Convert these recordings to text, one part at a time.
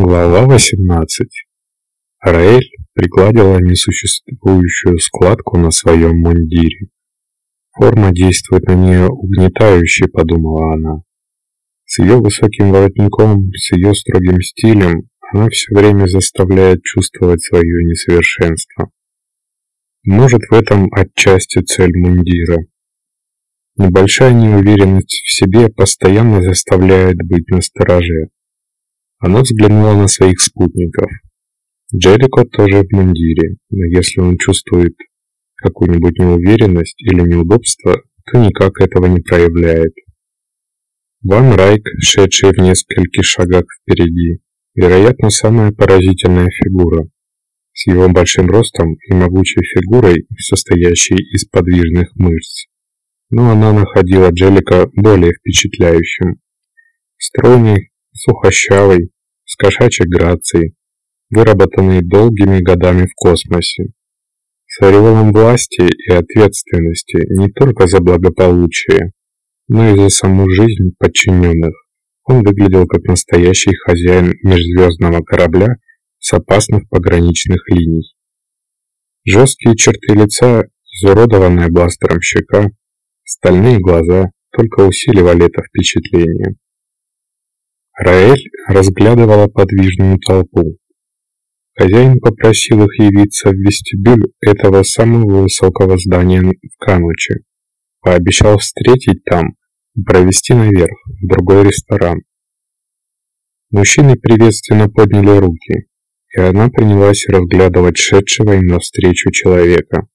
Глава 18. Раэль пригладила несуществующую складку на своем мундире. Форма действует на нее угнетающе, подумала она. С ее высоким воротником, с ее строгим стилем, она все время заставляет чувствовать свое несовершенство. Может, в этом отчасти цель мундира. Небольшая неуверенность в себе постоянно заставляет быть настороже. Она взглянула на своих спутников. Джерико тоже в мундире, но если он чувствует какую-нибудь неуверенность или неудобство, то никак этого не проявляет. Ван Райк, шедший в нескольких шагах впереди, вероятно, самая поразительная фигура. С его большим ростом и могучей фигурой, состоящей из подвижных мышц. Но она находила Джелика более впечатляющим. Стройный, сухощавый, с кошачьей грацией, выработанный долгими годами в космосе. С ореолом власти и ответственности не только за благополучие, но и за саму жизнь подчиненных. Он выглядел как настоящий хозяин межзвездного корабля с опасных пограничных линий. Жесткие черты лица, изуродованная бластером щека, стальные глаза только усиливали это впечатление. Раэль разглядывала подвижную толпу. Хозяин попросил их явиться в вестибюль этого самого высокого здания в Кануче. Пообещал встретить там и провести наверх, в другой ресторан. Мужчины приветственно подняли руки, и она принялась разглядывать шедшего им навстречу человека.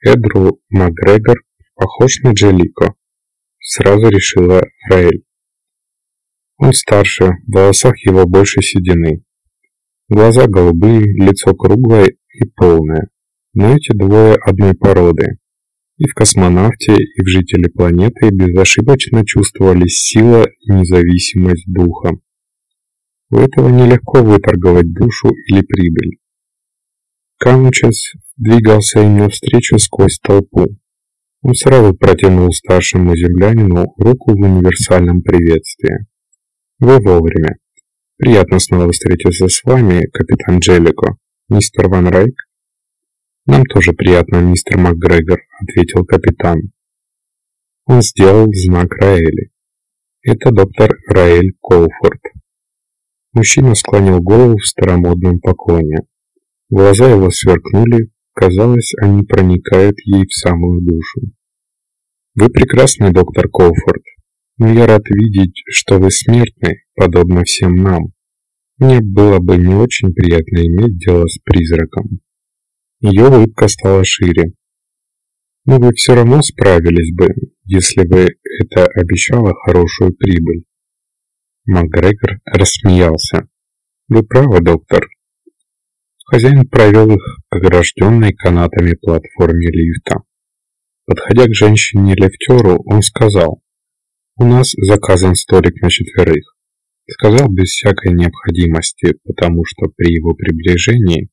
Эдру Макгрегор похож на Джелико, сразу решила Раэль. Он старше, в волосах его больше седины. Глаза голубые, лицо круглое и полное. Но эти двое одной породы. И в космонавте, и в жителе планеты безошибочно чувствовались сила и независимость духа. У этого нелегко выторговать душу или прибыль. Камучес двигался им навстречу сквозь толпу. Он сразу протянул старшему землянину руку в универсальном приветствии. Вы вовремя. Приятно снова встретиться с вами, капитан Джеллико. Мистер Ван Райк? Нам тоже приятно, мистер МакГрегор, ответил капитан. Он сделал знак Раэли. Это доктор Раэль Колфорд. Мужчина склонил голову в старомодном поклоне. Глаза его сверкнули, казалось, они проникают ей в самую душу. «Вы прекрасный доктор Колфорд но я рад видеть, что вы смертны, подобно всем нам. Мне было бы не очень приятно иметь дело с призраком. Ее улыбка стала шире. Но вы все равно справились бы, если бы это обещало хорошую прибыль. Макгрегор рассмеялся. Вы правы, доктор. Хозяин провел их к огражденной канатами платформе лифта. Подходя к женщине-лифтеру, он сказал, «У нас заказан столик на четверых», сказал без всякой необходимости, потому что при его приближении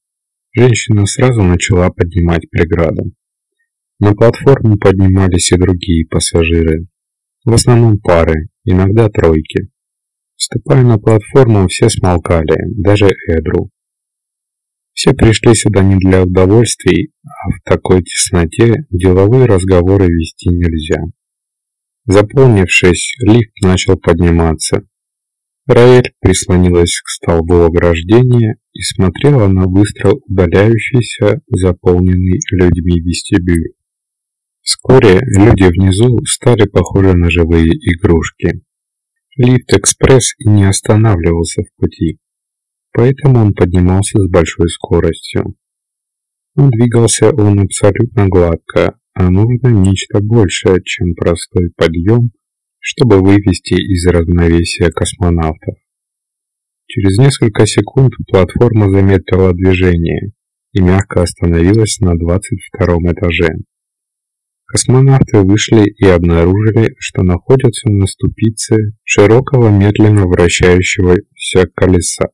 женщина сразу начала поднимать преграду. На платформу поднимались и другие пассажиры, в основном пары, иногда тройки. Вступая на платформу, все смолкали, даже Эдру. Все пришли сюда не для удовольствий, а в такой тесноте деловые разговоры вести нельзя. Заполнившись, лифт начал подниматься. Раэль прислонилась к столбу ограждения и смотрела на быстро удаляющийся, заполненный людьми вестибюль. Вскоре люди внизу стали похожи на живые игрушки. Лифт-экспресс не останавливался в пути, поэтому он поднимался с большой скоростью. Но двигался он абсолютно гладко, а нужно нечто большее, чем простой подъем, чтобы вывести из равновесия космонавтов. Через несколько секунд платформа замедлила движение и мягко остановилась на 22 этаже. Космонавты вышли и обнаружили, что находятся на ступице широкого медленно вращающегося колеса,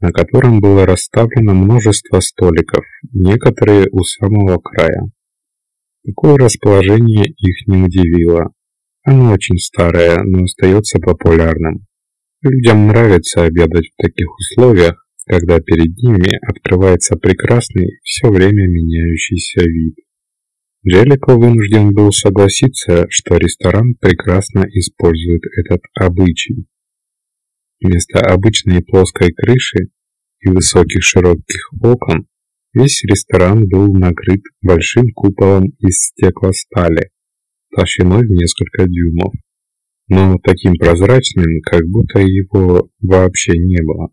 на котором было расставлено множество столиков, некоторые у самого края. Такое расположение их не удивило. Оно очень старое, но остается популярным. Людям нравится обедать в таких условиях, когда перед ними открывается прекрасный, все время меняющийся вид. Джеллико вынужден был согласиться, что ресторан прекрасно использует этот обычай. Вместо обычной плоской крыши и высоких широких окон весь ресторан был накрыт большим куполом из стеклостали, толщиной в несколько дюймов, но таким прозрачным, как будто его вообще не было.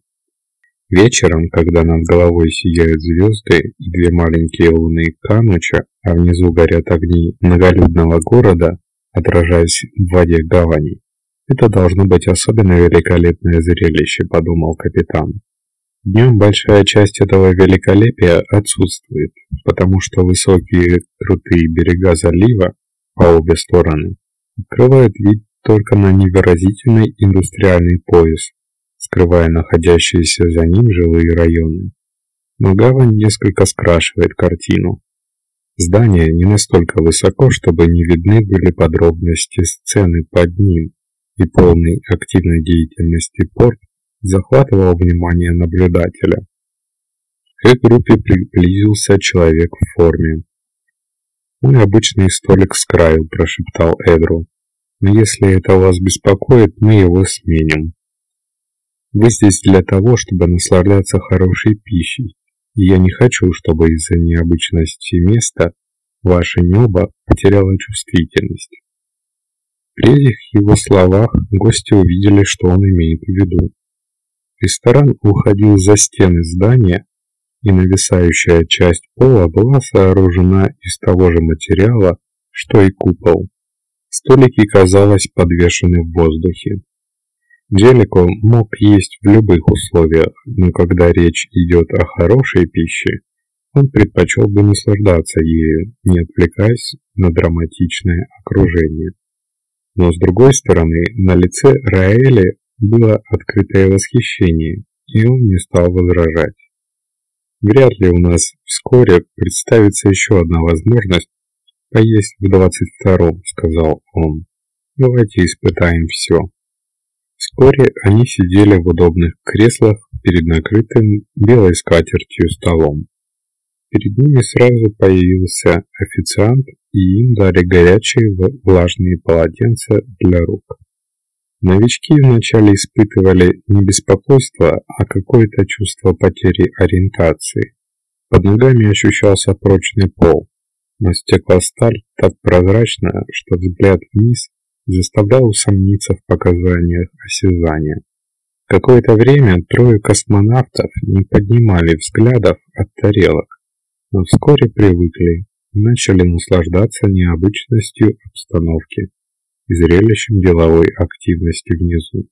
Вечером, когда над головой сияют звезды и две маленькие луны Кануча, а внизу горят огни многолюдного города, отражаясь в воде гавани, это должно быть особенно великолепное зрелище, подумал капитан. Днем большая часть этого великолепия отсутствует, потому что высокие крутые берега залива по обе стороны открывают вид только на невыразительный индустриальный пояс, скрывая находящиеся за ним жилые районы. Но гавань несколько скрашивает картину. Здание не настолько высоко, чтобы не видны были подробности сцены под ним, и полный активной деятельности порт захватывал внимание наблюдателя. К группе приблизился человек в форме. «Мой обычный столик с краю», – прошептал Эдру. «Но если это вас беспокоит, мы его сменим». Вы здесь для того, чтобы наслаждаться хорошей пищей, и я не хочу, чтобы из-за необычности места ваше небо потеряло чувствительность. При этих его словах гости увидели, что он имеет в виду. Ресторан уходил за стены здания, и нависающая часть пола была сооружена из того же материала, что и купол. Столики, казалось, подвешены в воздухе. Джелико мог есть в любых условиях, но когда речь идет о хорошей пище, он предпочел бы наслаждаться ею, не отвлекаясь на драматичное окружение. Но с другой стороны, на лице Раэли было открытое восхищение, и он не стал возражать. Вряд ли у нас вскоре представится еще одна возможность поесть в двадцать втором, сказал он. Давайте испытаем все. Вскоре они сидели в удобных креслах перед накрытым белой скатертью столом. Перед ними сразу появился официант, и им дали горячие влажные полотенца для рук. Новички вначале испытывали не беспокойство, а какое-то чувство потери ориентации. Под ногами ощущался прочный пол, но стеклосталь так прозрачна, что взгляд вниз заставлял усомниться в показаниях осязания. Какое-то время трое космонавтов не поднимали взглядов от тарелок, но вскоре привыкли и начали наслаждаться необычностью обстановки зрелищем деловой активности внизу.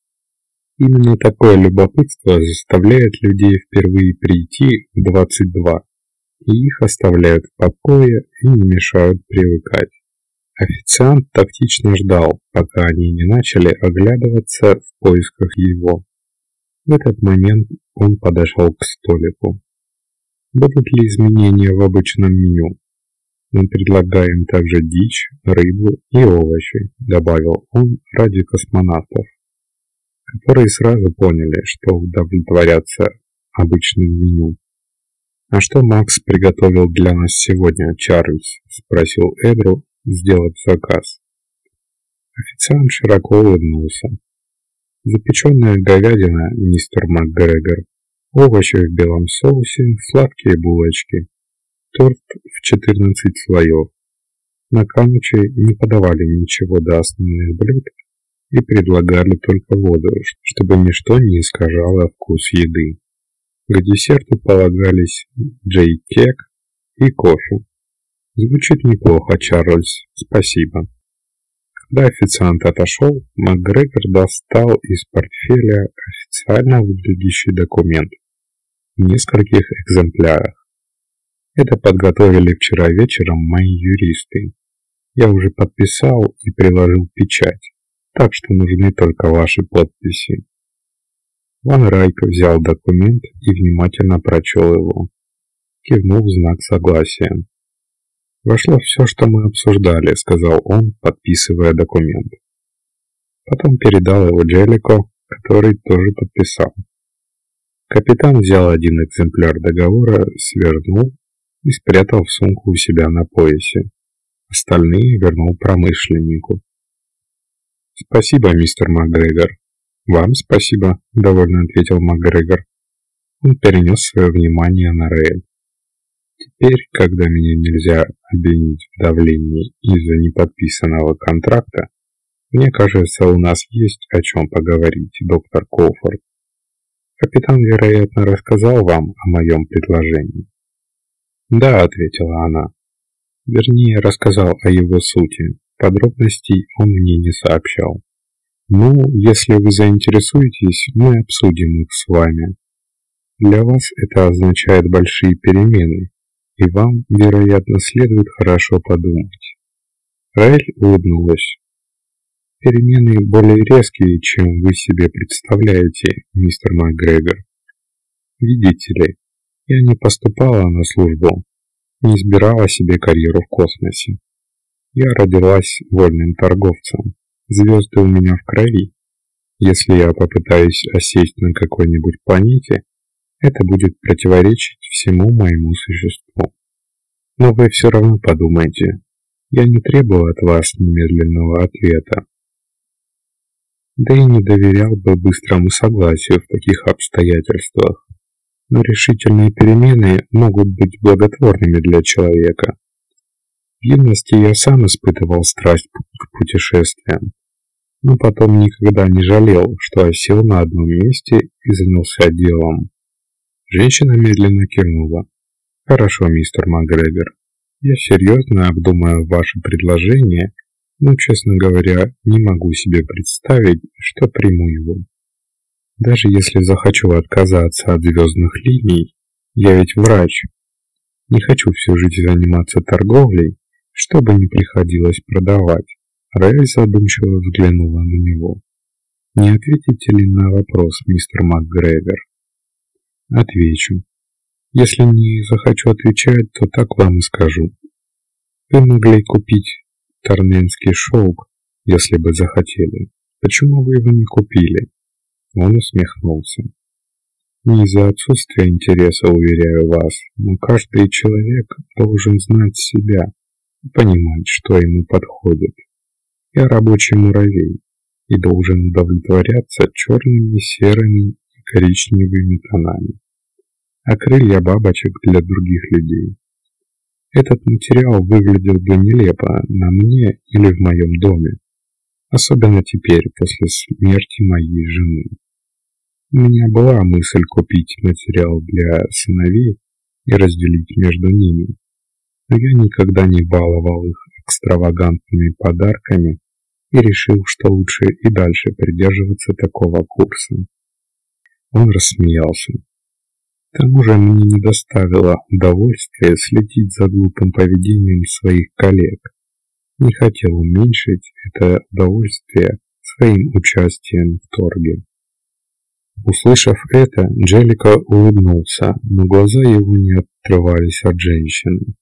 Именно такое любопытство заставляет людей впервые прийти в 22, и их оставляют в покое и не мешают привыкать. Официант тактично ждал, пока они не начали оглядываться в поисках его. В этот момент он подошел к столику. Будут ли изменения в обычном меню? Мы предлагаем также дичь, рыбу и овощи, добавил он ради космонавтов, которые сразу поняли, что удовлетворятся обычным меню. «А что Макс приготовил для нас сегодня, Чарльз?» – спросил Эдру, сделать заказ. Официант широко улыбнулся. Запеченная говядина, мистер МакГрегор, овощи в белом соусе, сладкие булочки, торт в 14 слоев. На кануче не подавали ничего до основных блюд и предлагали только воду, чтобы ничто не искажало вкус еды. К десерту полагались джей-кек и кофе. Звучит неплохо, Чарльз. Спасибо. Когда официант отошел, МакГрегор достал из портфеля официально выглядящий документ в нескольких экземплярах. Это подготовили вчера вечером мои юристы. Я уже подписал и приложил печать, так что нужны только ваши подписи. Ван Райк взял документ и внимательно прочел его. Кивнул в знак согласия. «Вошло все, что мы обсуждали», — сказал он, подписывая документ. Потом передал его Джеллико, который тоже подписал. Капитан взял один экземпляр договора, свернул и спрятал в сумку у себя на поясе. Остальные вернул промышленнику. «Спасибо, мистер МакГрегор». «Вам спасибо», — довольно ответил МакГрегор. Он перенес свое внимание на Рейль. Теперь, когда меня нельзя обвинить в давлении из-за неподписанного контракта, мне кажется, у нас есть о чем поговорить, доктор Коуфорд. Капитан, вероятно, рассказал вам о моем предложении. Да, ответила она. Вернее, рассказал о его сути. Подробностей он мне не сообщал. Ну, если вы заинтересуетесь, мы обсудим их с вами. Для вас это означает большие перемены, и вам, вероятно, следует хорошо подумать. Раэль улыбнулась. Перемены более резкие, чем вы себе представляете, мистер МакГрегор. Видите ли, я не поступала на службу, не избирала себе карьеру в космосе. Я родилась вольным торговцем. Звезды у меня в крови. Если я попытаюсь осесть на какой-нибудь планете, это будет противоречить всему моему существу. Но вы все равно подумайте. Я не требую от вас немедленного ответа. Да и не доверял бы быстрому согласию в таких обстоятельствах. Но решительные перемены могут быть благотворными для человека. В юности я сам испытывал страсть к путешествиям, но потом никогда не жалел, что осел на одном месте и занялся делом. Женщина медленно кивнула. «Хорошо, мистер МакГрегор. Я серьезно обдумаю ваше предложение, но, честно говоря, не могу себе представить, что приму его. Даже если захочу отказаться от звездных линий, я ведь врач. Не хочу всю жизнь заниматься торговлей, чтобы не приходилось продавать». Рэй задумчиво взглянула на него. «Не ответите ли на вопрос, мистер МакГрегор?» Отвечу. Если не захочу отвечать, то так вам и скажу. Вы могли купить Торненский шелк, если бы захотели. Почему вы его не купили? Он усмехнулся. Не из-за отсутствия интереса, уверяю вас, но каждый человек должен знать себя и понимать, что ему подходит. Я рабочий муравей и должен удовлетворяться черными, серыми и коричневыми тонами а крылья бабочек для других людей. Этот материал выглядел бы нелепо на мне или в моем доме, особенно теперь, после смерти моей жены. У меня была мысль купить материал для сыновей и разделить между ними, но я никогда не баловал их экстравагантными подарками и решил, что лучше и дальше придерживаться такого курса. Он рассмеялся. К тому же мне не доставило удовольствия следить за глупым поведением своих коллег. Не хотел уменьшить это удовольствие своим участием в торге. Услышав это, Джелика улыбнулся, но глаза его не отрывались от женщины.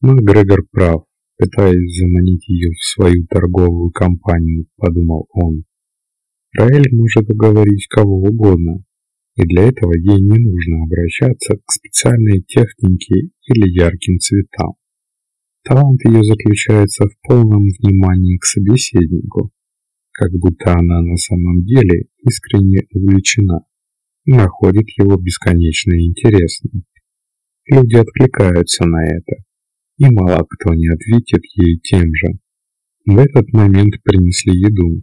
Макгрегор прав, пытаясь заманить ее в свою торговую компанию, подумал он. Раэль может уговорить кого угодно, и для этого ей не нужно обращаться к специальной технике или ярким цветам. Талант ее заключается в полном внимании к собеседнику, как будто она на самом деле искренне увлечена и находит его бесконечно интересным. Люди откликаются на это, и мало кто не ответит ей тем же. В этот момент принесли еду,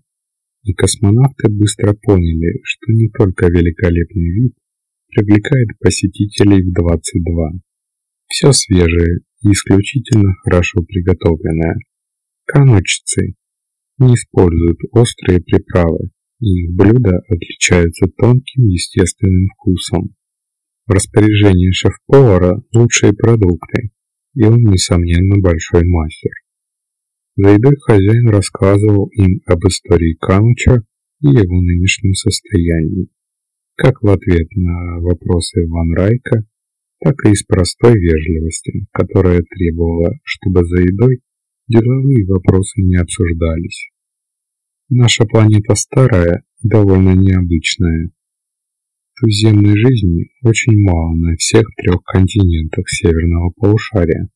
и космонавты быстро поняли, что не только великолепный вид привлекает посетителей в 22. Все свежее и исключительно хорошо приготовленное. Канучцы не используют острые приправы, и их блюда отличаются тонким естественным вкусом. В распоряжении шеф-повара лучшие продукты, и он, несомненно, большой мастер. За едой хозяин рассказывал им об истории Кануча и его нынешнем состоянии, как в ответ на вопросы Ван Райка, так и из простой вежливости, которая требовала, чтобы за едой деловые вопросы не обсуждались. Наша планета старая довольно необычная. Туземной жизни очень мало на всех трех континентах северного полушария,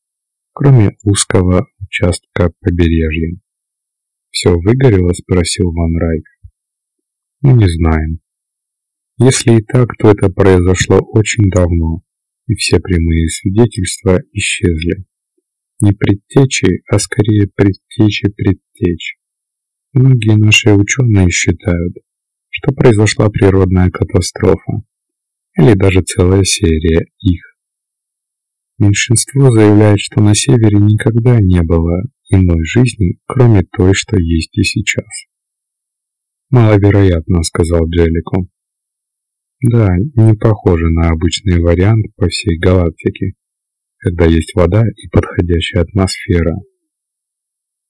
кроме узкого участка побережья. «Все выгорело?» – спросил Ван Райк. «Мы не знаем. Если и так, то это произошло очень давно, и все прямые свидетельства исчезли. Не предтечи, а скорее предтечи предтеч. Многие наши ученые считают, что произошла природная катастрофа, или даже целая серия их. Меньшинство заявляет, что на севере никогда не было иной жизни, кроме той, что есть и сейчас. «Маловероятно», — сказал Джеллико. «Да, не похоже на обычный вариант по всей галактике, когда есть вода и подходящая атмосфера.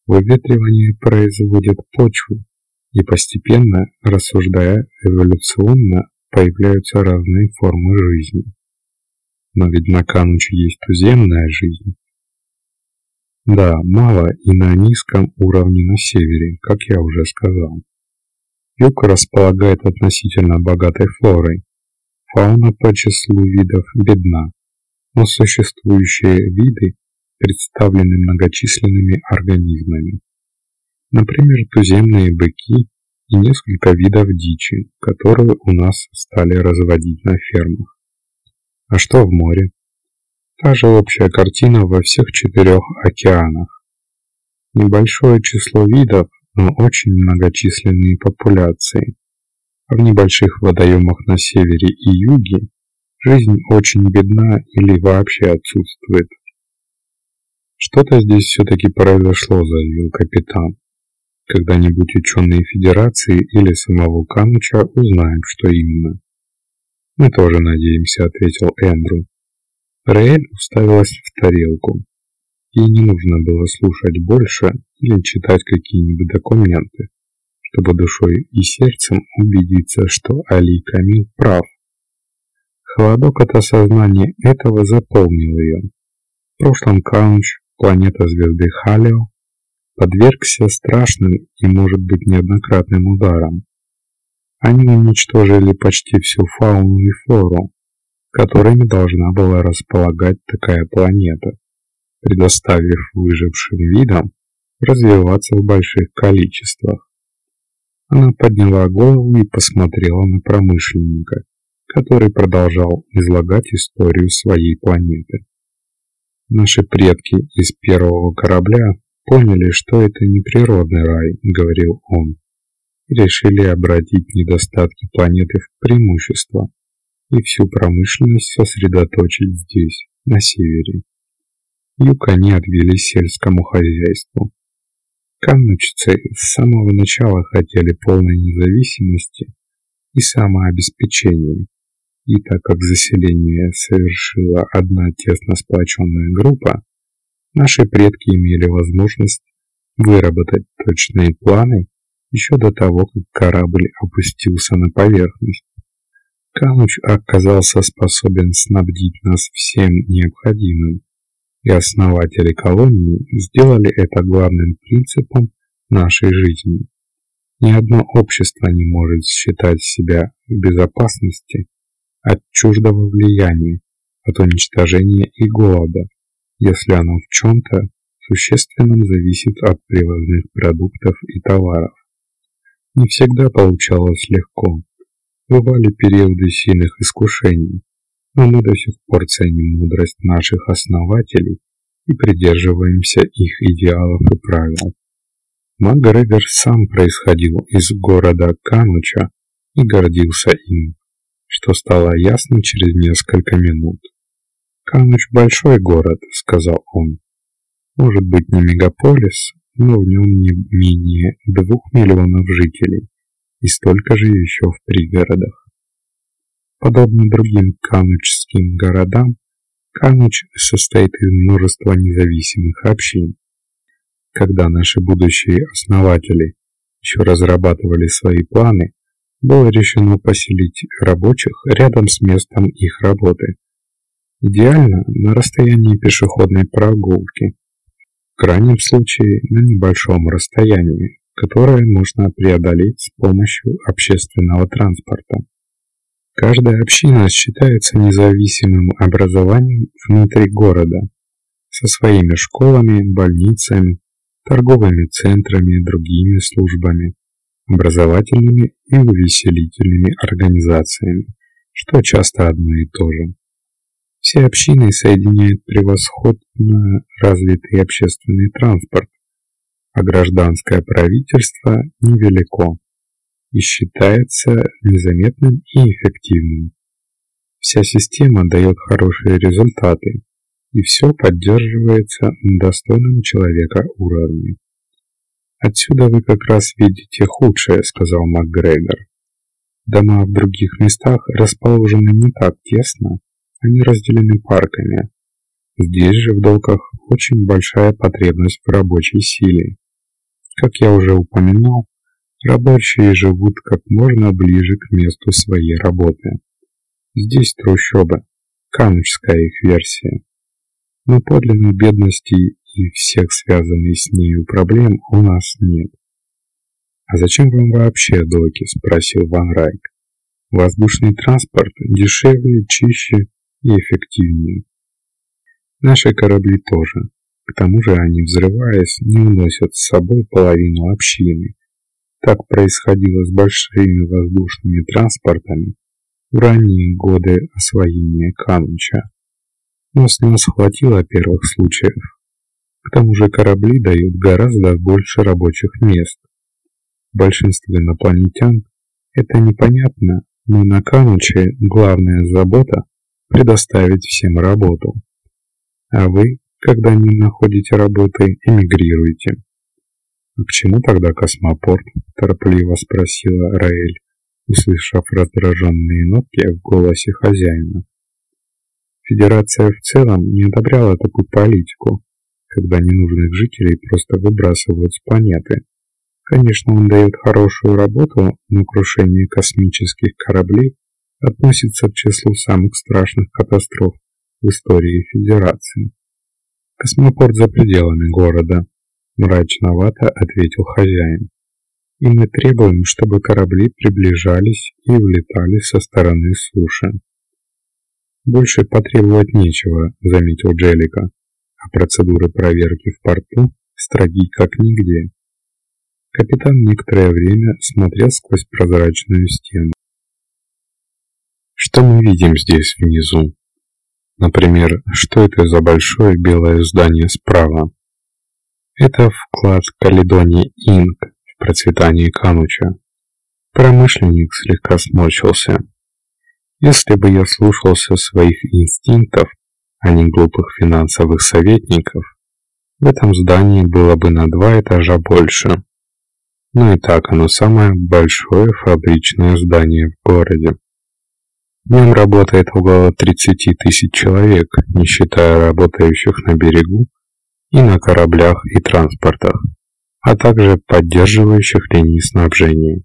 Выветривание производит почву, и постепенно, рассуждая эволюционно, появляются разные формы жизни. Но ведь на Кануче есть туземная жизнь. Да, мало и на низком уровне на севере, как я уже сказал. Юг располагает относительно богатой флорой. Фауна по числу видов бедна, но существующие виды представлены многочисленными организмами. Например, туземные быки и несколько видов дичи, которые у нас стали разводить на фермах. А что в море? Та же общая картина во всех четырех океанах. Небольшое число видов, но очень многочисленные популяции. А в небольших водоемах на севере и юге жизнь очень бедна или вообще отсутствует. «Что-то здесь все-таки произошло», — заявил капитан. «Когда-нибудь ученые Федерации или самого Кануча узнают, что именно». «Мы тоже надеемся», — ответил Эндрю. Раэль уставилась в тарелку. Ей не нужно было слушать больше или читать какие-нибудь документы, чтобы душой и сердцем убедиться, что Али Камил прав. Холодок от осознания этого заполнил ее. В прошлом Каунч, планета звезды Халио, подвергся страшным и, может быть, неоднократным ударам. Они уничтожили почти всю фауну и флору, которыми должна была располагать такая планета, предоставив выжившим видам развиваться в больших количествах. Она подняла голову и посмотрела на промышленника, который продолжал излагать историю своей планеты. Наши предки из первого корабля поняли, что это не природный рай, говорил он, и решили обратить недостатки планеты в преимущество и всю промышленность сосредоточить здесь, на севере. Юг они отвели сельскому хозяйству. Канночцы с самого начала хотели полной независимости и самообеспечения, и так как заселение совершила одна тесно сплоченная группа, наши предки имели возможность выработать точные планы еще до того, как корабль опустился на поверхность. Кануч оказался способен снабдить нас всем необходимым, и основатели колонии сделали это главным принципом нашей жизни. Ни одно общество не может считать себя в безопасности от чуждого влияния, от уничтожения и голода, если оно в чем-то существенном зависит от привозных продуктов и товаров. Не всегда получалось легко. Бывали периоды сильных искушений, но мы до сих пор ценим мудрость наших основателей и придерживаемся их идеалов и правил. Макгрегор сам происходил из города Кануча и гордился им, что стало ясно через несколько минут. «Кануч – большой город», – сказал он. «Может быть, не мегаполис, но в нем не менее двух миллионов жителей и столько же еще в пригородах. Подобно другим канучским городам, Кануч состоит из множества независимых общин. Когда наши будущие основатели еще разрабатывали свои планы, было решено поселить рабочих рядом с местом их работы. Идеально на расстоянии пешеходной прогулки. В крайнем случае на небольшом расстоянии, которое можно преодолеть с помощью общественного транспорта. Каждая община считается независимым образованием внутри города, со своими школами, больницами, торговыми центрами и другими службами, образовательными и увеселительными организациями, что часто одно и то же. Все общины соединяет превосходно развитый общественный транспорт, а гражданское правительство невелико и считается незаметным и эффективным. Вся система дает хорошие результаты, и все поддерживается на достойном человека уровне. «Отсюда вы как раз видите худшее», — сказал МакГрегор. «Дома в других местах расположены не так тесно, они разделены парками. Здесь же в долгах очень большая потребность в рабочей силе. Как я уже упоминал, рабочие живут как можно ближе к месту своей работы. Здесь трущобы, канучская их версия. Но подлинной бедности и всех связанных с нею проблем у нас нет. «А зачем вам вообще доки?» – спросил Ван Райк. «Воздушный транспорт дешевле, чище и эффективнее. Наши корабли тоже. К тому же они, взрываясь, не уносят с собой половину общины. Так происходило с большими воздушными транспортами в ранние годы освоения Кануча. Но с нас хватило первых случаев. К тому же корабли дают гораздо больше рабочих мест. Большинству инопланетян это непонятно, но на Кануче главная забота – предоставить всем работу. А вы, когда не находите работы, эмигрируете. «А к чему тогда космопорт?» – торопливо спросила Раэль, услышав раздраженные нотки в голосе хозяина. Федерация в целом не одобряла такую политику, когда ненужных жителей просто выбрасывают с планеты. Конечно, он дает хорошую работу, но крушение космических кораблей относится к числу самых страшных катастроф в истории Федерации. Космопорт за пределами города, мрачновато ответил хозяин. И мы требуем, чтобы корабли приближались и улетали со стороны суши. Больше потребовать нечего, заметил Джелика а процедуры проверки в порту строги как нигде. Капитан некоторое время смотрел сквозь прозрачную стену. Что мы видим здесь внизу? Например, что это за большое белое здание справа? Это вклад Каледонии Инк в процветание Кануча. Промышленник слегка сморщился. Если бы я слушался своих инстинктов, а не глупых финансовых советников, в этом здании было бы на два этажа больше. Но и так оно самое большое фабричное здание в городе. В нем работает около 30 тысяч человек, не считая работающих на берегу и на кораблях и транспортах, а также поддерживающих линии снабжения.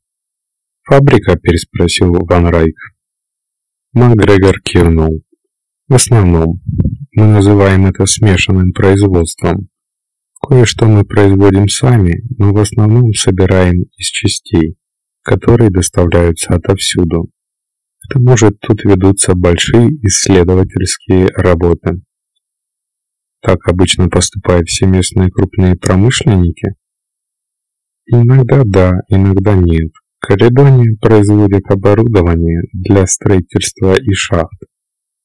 «Фабрика?» – переспросил Ван Райк. Макгрегор кивнул. В основном. Мы называем это смешанным производством. Кое-что мы производим сами, но в основном собираем из частей, которые доставляются отовсюду. К тому же тут ведутся большие исследовательские работы. Так обычно поступают все местные крупные промышленники? Иногда да, иногда нет. Каледония производит оборудование для строительства и шахт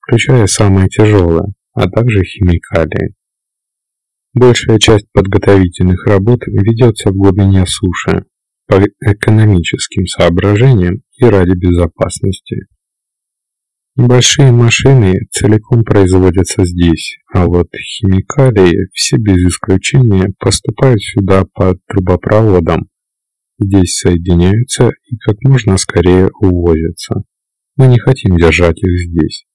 включая самое тяжелое, а также химикалии. Большая часть подготовительных работ ведется в глубине суши по экономическим соображениям и ради безопасности. Небольшие машины целиком производятся здесь, а вот химикалии все без исключения поступают сюда по трубопроводам. Здесь соединяются и как можно скорее увозятся. Мы не хотим держать их здесь.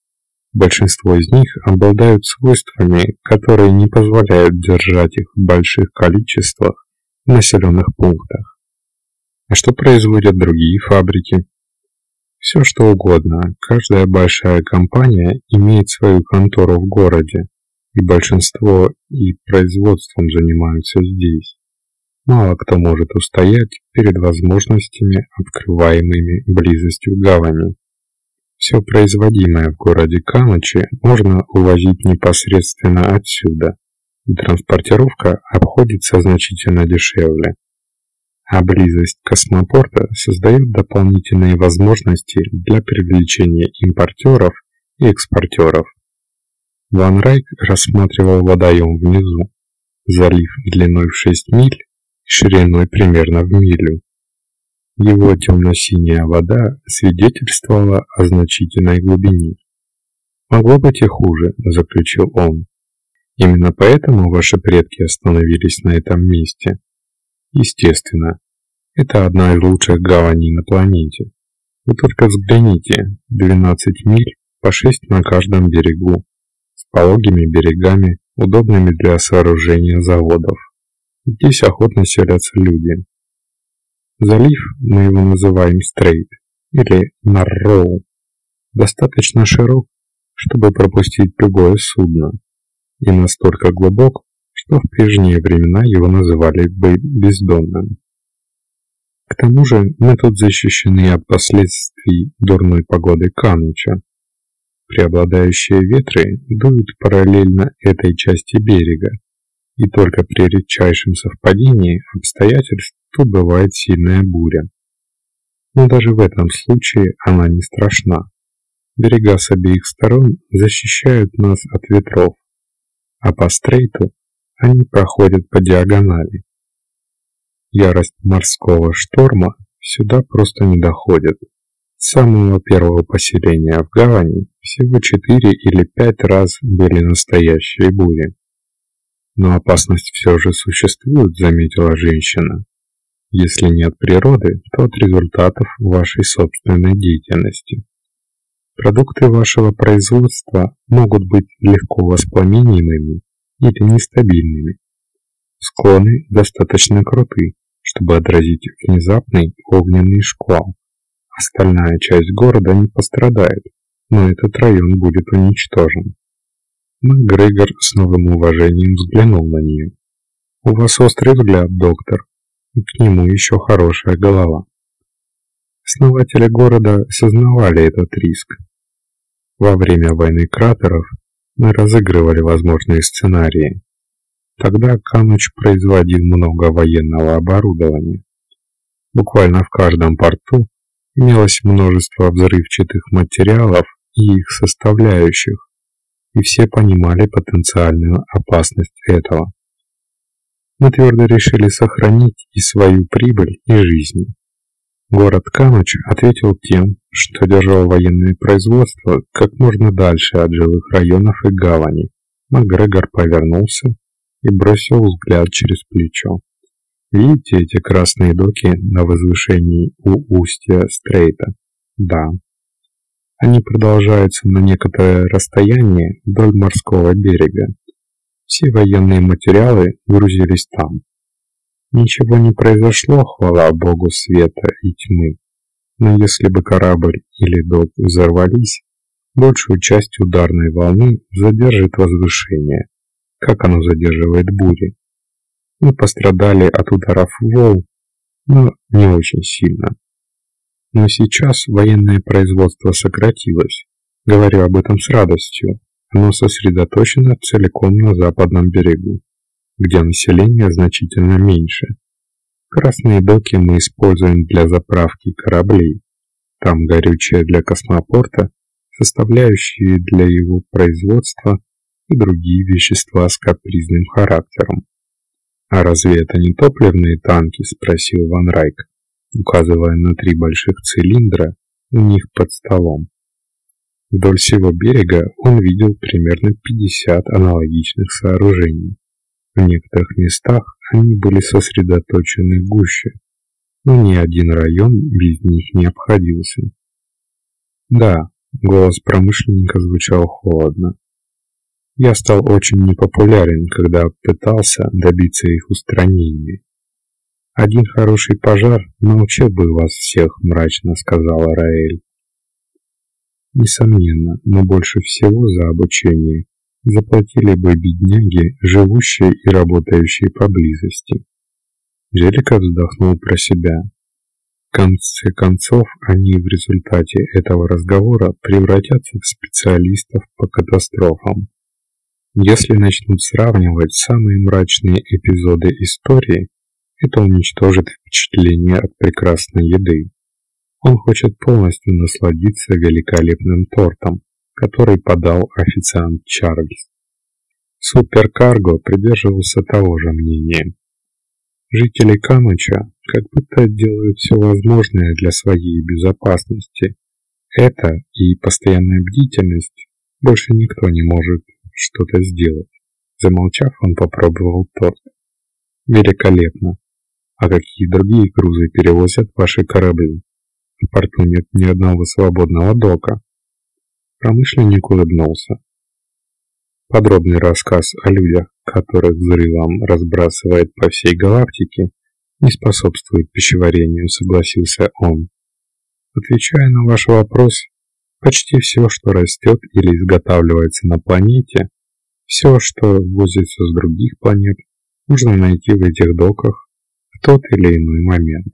Большинство из них обладают свойствами, которые не позволяют держать их в больших количествах в населенных пунктах. А что производят другие фабрики? Все что угодно. Каждая большая компания имеет свою контору в городе, и большинство и производством занимаются здесь. мало кто может устоять перед возможностями, открываемыми близостью гавани. Все производимое в городе Каночи можно увозить непосредственно отсюда, и транспортировка обходится значительно дешевле. А близость космопорта создает дополнительные возможности для привлечения импортеров и экспортеров. Ван Райк рассматривал водоем внизу, залив длиной в 6 миль и шириной примерно в милю. Его темно-синяя вода свидетельствовала о значительной глубине. «Могло быть и хуже», — заключил он. «Именно поэтому ваши предки остановились на этом месте. Естественно, это одна из лучших гаваней на планете. Вы только взгляните, 12 миль по 6 на каждом берегу, с пологими берегами, удобными для сооружения заводов. Здесь охотно селятся люди. Залив, мы его называем Стрейт, или Нарроу, достаточно широк, чтобы пропустить любое судно, и настолько глубок, что в прежние времена его называли бы бездонным. К тому же мы тут защищены от последствий дурной погоды Кануча. Преобладающие ветры дуют параллельно этой части берега, и только при редчайшем совпадении обстоятельств тут бывает сильная буря. Но даже в этом случае она не страшна. Берега с обеих сторон защищают нас от ветров, а по стрейту они проходят по диагонали. Ярость морского шторма сюда просто не доходит. С самого первого поселения в гавани всего четыре или пять раз были настоящие бури. Но опасность все же существует, заметила женщина. Если не от природы, то от результатов вашей собственной деятельности. Продукты вашего производства могут быть легко воспламенимыми или нестабильными. Склоны достаточно круты, чтобы отразить внезапный огненный шквал. Остальная часть города не пострадает, но этот район будет уничтожен. Макгрегор с новым уважением взглянул на нее. «У вас острый взгляд, доктор, и к нему еще хорошая голова». Основатели города сознавали этот риск. Во время войны кратеров мы разыгрывали возможные сценарии. Тогда Кануч производил много военного оборудования. Буквально в каждом порту имелось множество взрывчатых материалов и их составляющих, и все понимали потенциальную опасность этого. Мы твердо решили сохранить и свою прибыль, и жизнь. Город Кануч ответил тем, что держал военное производство как можно дальше от жилых районов и гавани. Макгрегор повернулся и бросил взгляд через плечо. Видите эти красные доки на возвышении у устья Стрейта? Да. Они продолжаются на некоторое расстояние вдоль морского берега. Все военные материалы грузились там. Ничего не произошло, хвала богу света и тьмы. Но если бы корабль или док взорвались, большую часть ударной волны задержит возвышение, как оно задерживает бури. Мы пострадали от ударов волн, но не очень сильно. Но сейчас военное производство сократилось. Говорю об этом с радостью. Оно сосредоточено целиком на западном берегу, где население значительно меньше. Красные доки мы используем для заправки кораблей. Там горючее для космопорта, составляющие для его производства и другие вещества с капризным характером. «А разве это не топливные танки?» – спросил Ван Райк указывая на три больших цилиндра у них под столом. Вдоль всего берега он видел примерно 50 аналогичных сооружений. В некоторых местах они были сосредоточены гуще, но ни один район без них не обходился. Да, голос промышленника звучал холодно. Я стал очень непопулярен, когда пытался добиться их устранения. «Один хороший пожар научил бы вас всех», — мрачно сказала Раэль. Несомненно, но больше всего за обучение заплатили бы бедняги, живущие и работающие поблизости. Джелика вздохнул про себя. В конце концов, они в результате этого разговора превратятся в специалистов по катастрофам. Если начнут сравнивать самые мрачные эпизоды истории, это уничтожит впечатление от прекрасной еды. Он хочет полностью насладиться великолепным тортом, который подал официант Чарльз. Суперкарго придерживался того же мнения. Жители Камыча как будто делают все возможное для своей безопасности. Это и постоянная бдительность больше никто не может что-то сделать. Замолчав, он попробовал торт. Великолепно. А какие другие грузы перевозят ваши корабли? В порту нет ни одного свободного дока. Промышленник улыбнулся. Подробный рассказ о людях, которых взрывом разбрасывает по всей галактике, не способствует пищеварению, согласился он. Отвечая на ваш вопрос, почти все, что растет или изготавливается на планете, все, что возится с других планет, можно найти в этих доках в тот или иной момент.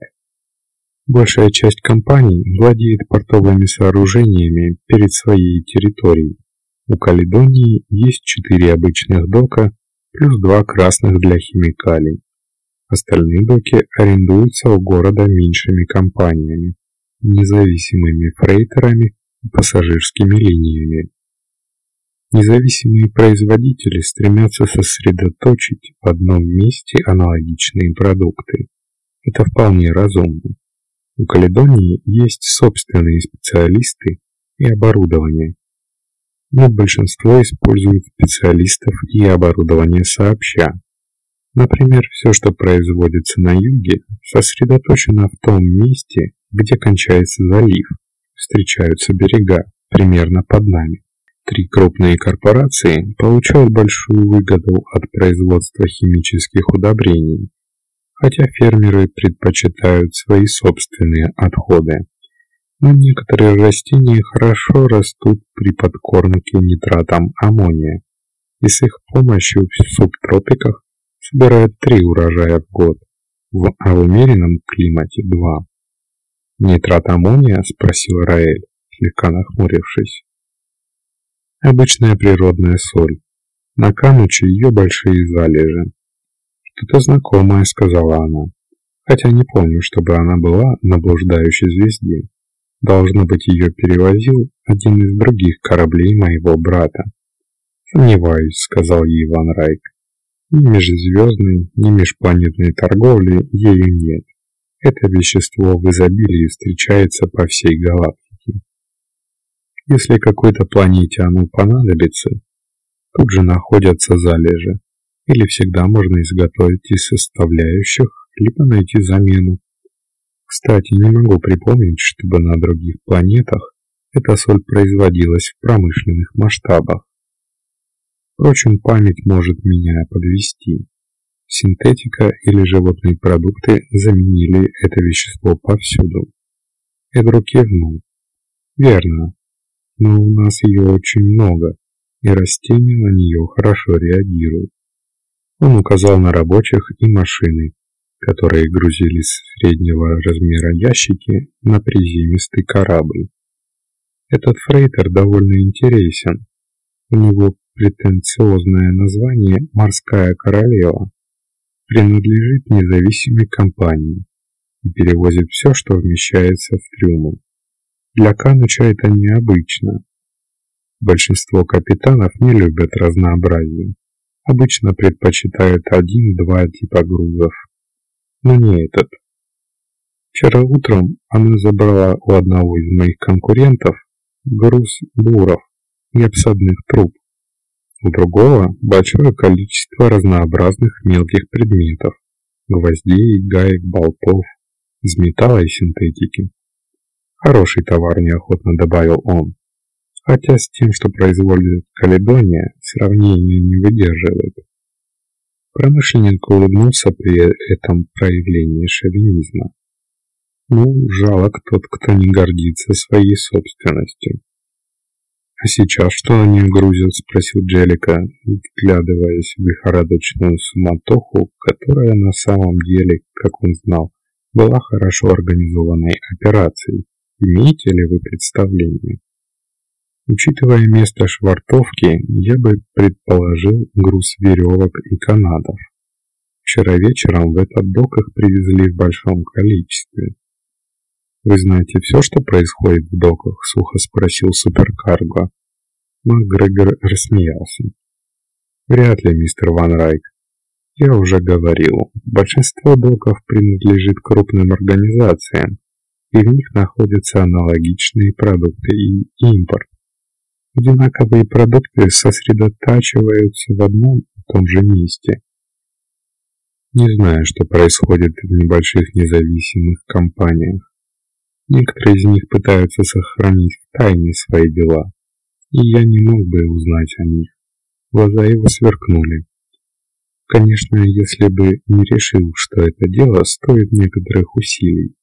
Большая часть компаний владеет портовыми сооружениями перед своей территорией. У Каледонии есть четыре обычных дока плюс два красных для химикалий. Остальные доки арендуются у города меньшими компаниями, независимыми фрейтерами и пассажирскими линиями. Независимые производители стремятся сосредоточить в одном месте аналогичные продукты. Это вполне разумно. У Каледонии есть собственные специалисты и оборудование, но большинство использует специалистов и оборудование сообща. Например, все, что производится на юге, сосредоточено в том месте, где кончается залив, встречаются берега, примерно под нами. Три крупные корпорации получают большую выгоду от производства химических удобрений, хотя фермеры предпочитают свои собственные отходы но некоторые растения хорошо растут при подкормке нитратом аммония, и с их помощью в субтропиках собирают три урожая в год, а в умеренном климате два. «Нитрат аммония?» – спросил Раэль, слегка нахмурившись. «Обычная природная соль. На Кануче ее большие залежи». «Что-то знакомое», – сказала она, хотя не помню, чтобы она была на блуждающей звезде. Должно быть, ее перевозил один из других кораблей моего брата. «Сомневаюсь», — сказал ей Ван Райк. «Ни межзвездной, ни межпланетной торговли ею нет. Это вещество в изобилии встречается по всей галактике. Если какой-то планете оно понадобится, тут же находятся залежи, или всегда можно изготовить из составляющих, либо найти замену. Кстати, не могу припомнить, чтобы на других планетах эта соль производилась в промышленных масштабах. Впрочем, память может меня подвести. Синтетика или животные продукты заменили это вещество повсюду. Эдру кивнул. Верно, но у нас ее очень много, и растения на нее хорошо реагируют. Он указал на рабочих и машины, которые грузили среднего размера ящики на приземистый корабль. Этот фрейтер довольно интересен. У него претенциозное название «Морская королева». Принадлежит независимой компании и перевозит все, что вмещается в трюмы. Для Кануча это необычно. Большинство капитанов не любят разнообразие. Обычно предпочитают один-два типа грузов но не этот. Вчера утром она забрала у одного из моих конкурентов груз буров и обсадных труб. У другого большое количество разнообразных мелких предметов, гвоздей, гаек, болтов, из металла и синтетики. Хороший товар, неохотно добавил он. Хотя с тем, что производит Каледония, сравнение не выдерживает. Промышленник улыбнулся при этом проявлении шовинизма. Ну, жалок тот, кто не гордится своей собственностью. «А сейчас что они грузят?» – спросил Джелика, вглядываясь в лихорадочную суматоху, которая на самом деле, как он знал, была хорошо организованной операцией. Имеете ли вы представление? Учитывая место швартовки, я бы предположил груз веревок и канатов. Вчера вечером в этот док их привезли в большом количестве. «Вы знаете все, что происходит в доках?» — сухо спросил суперкарго. МакГрегор рассмеялся. «Вряд ли, мистер Ван Райк. Я уже говорил, большинство доков принадлежит крупным организациям, и в них находятся аналогичные продукты и импорт. Одинаковые продукты сосредотачиваются в одном и том же месте. Не знаю, что происходит в небольших независимых компаниях. Некоторые из них пытаются сохранить в тайне свои дела, и я не мог бы узнать о них. Глаза его сверкнули. Конечно, если бы не решил, что это дело стоит некоторых усилий.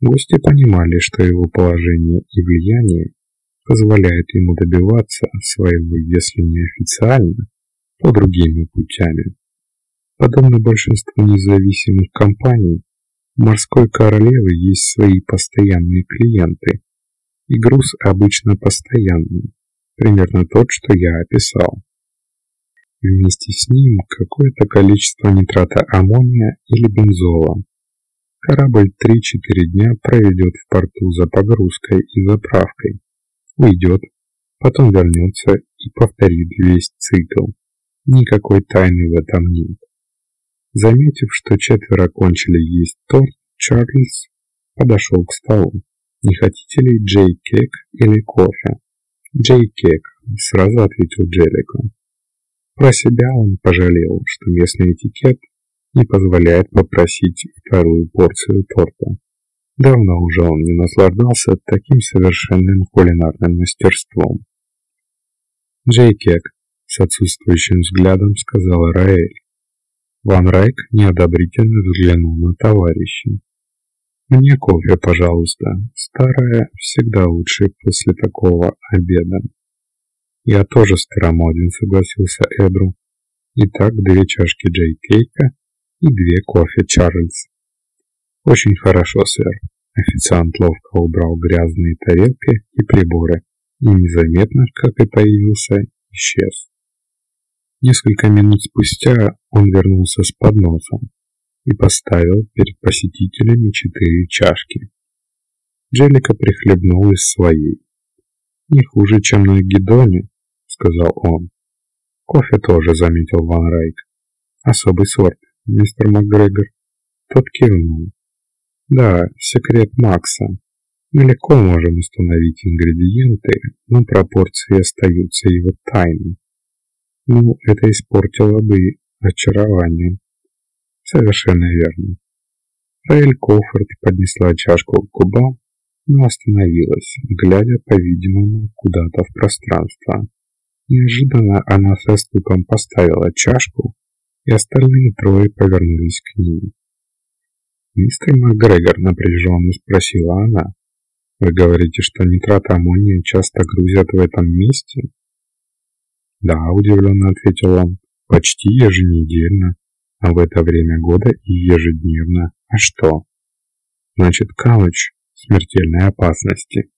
Гости понимали, что его положение и влияние позвляют ему добиваться своего, если не официально, то другими путями. Подобно большинству независимых компаний, морской королевы есть свои постоянные клиенты, и груз обычно постоянный, примерно тот, что я описал. Вместе с ним какое-то количество нитрата аммония или бензола. Корабль 3-4 дня проведет в порту за погрузкой и заправкой, уйдет, потом вернется и повторит весь цикл. Никакой тайны в этом нет. Заметив, что четверо кончили есть торт, Чарльз подошел к столу. «Не хотите ли Джей Кек или кофе?» «Джей Кек», — сразу ответил Джеллико. Про себя он пожалел, что местный этикет не позволяет попросить вторую порцию торта. Давно уже он не наслаждался таким совершенным кулинарным мастерством. «Джей Кек», — с отсутствующим взглядом сказала Раэль. Ван Райк неодобрительно взглянул на товарища. «Мне кофе, пожалуйста. Старое всегда лучше после такого обеда». «Я тоже старомоден», — согласился Эдру. «Итак, две чашки Джей Кейка и две кофе Чарльз». «Очень хорошо, сэр». Официант ловко убрал грязные тарелки и приборы и незаметно, как и появился, исчез. Несколько минут спустя он вернулся с подносом и поставил перед посетителями четыре чашки. Джелика прихлебнул из своей. «Не хуже, чем на Гедоне», — сказал он. «Кофе тоже», — заметил Ван Райк. «Особый сорт, мистер МакГрегор». Тот кивнул. «Да, секрет Макса. Мы легко можем установить ингредиенты, но пропорции остаются его тайной. Ну, это испортило бы очарование. Совершенно верно. Раэль Кофорд поднесла чашку к губам, но остановилась, глядя, по-видимому, куда-то в пространство. Неожиданно она со стуком поставила чашку, и остальные трое повернулись к ней. «Мистер МакГрегор», — напряженно спросила она, — «вы говорите, что нитрат аммония часто грузят в этом месте?» «Да», — удивленно ответил он, — «почти еженедельно, а в это время года и ежедневно. А что?» «Значит, Калыч смертельной опасности».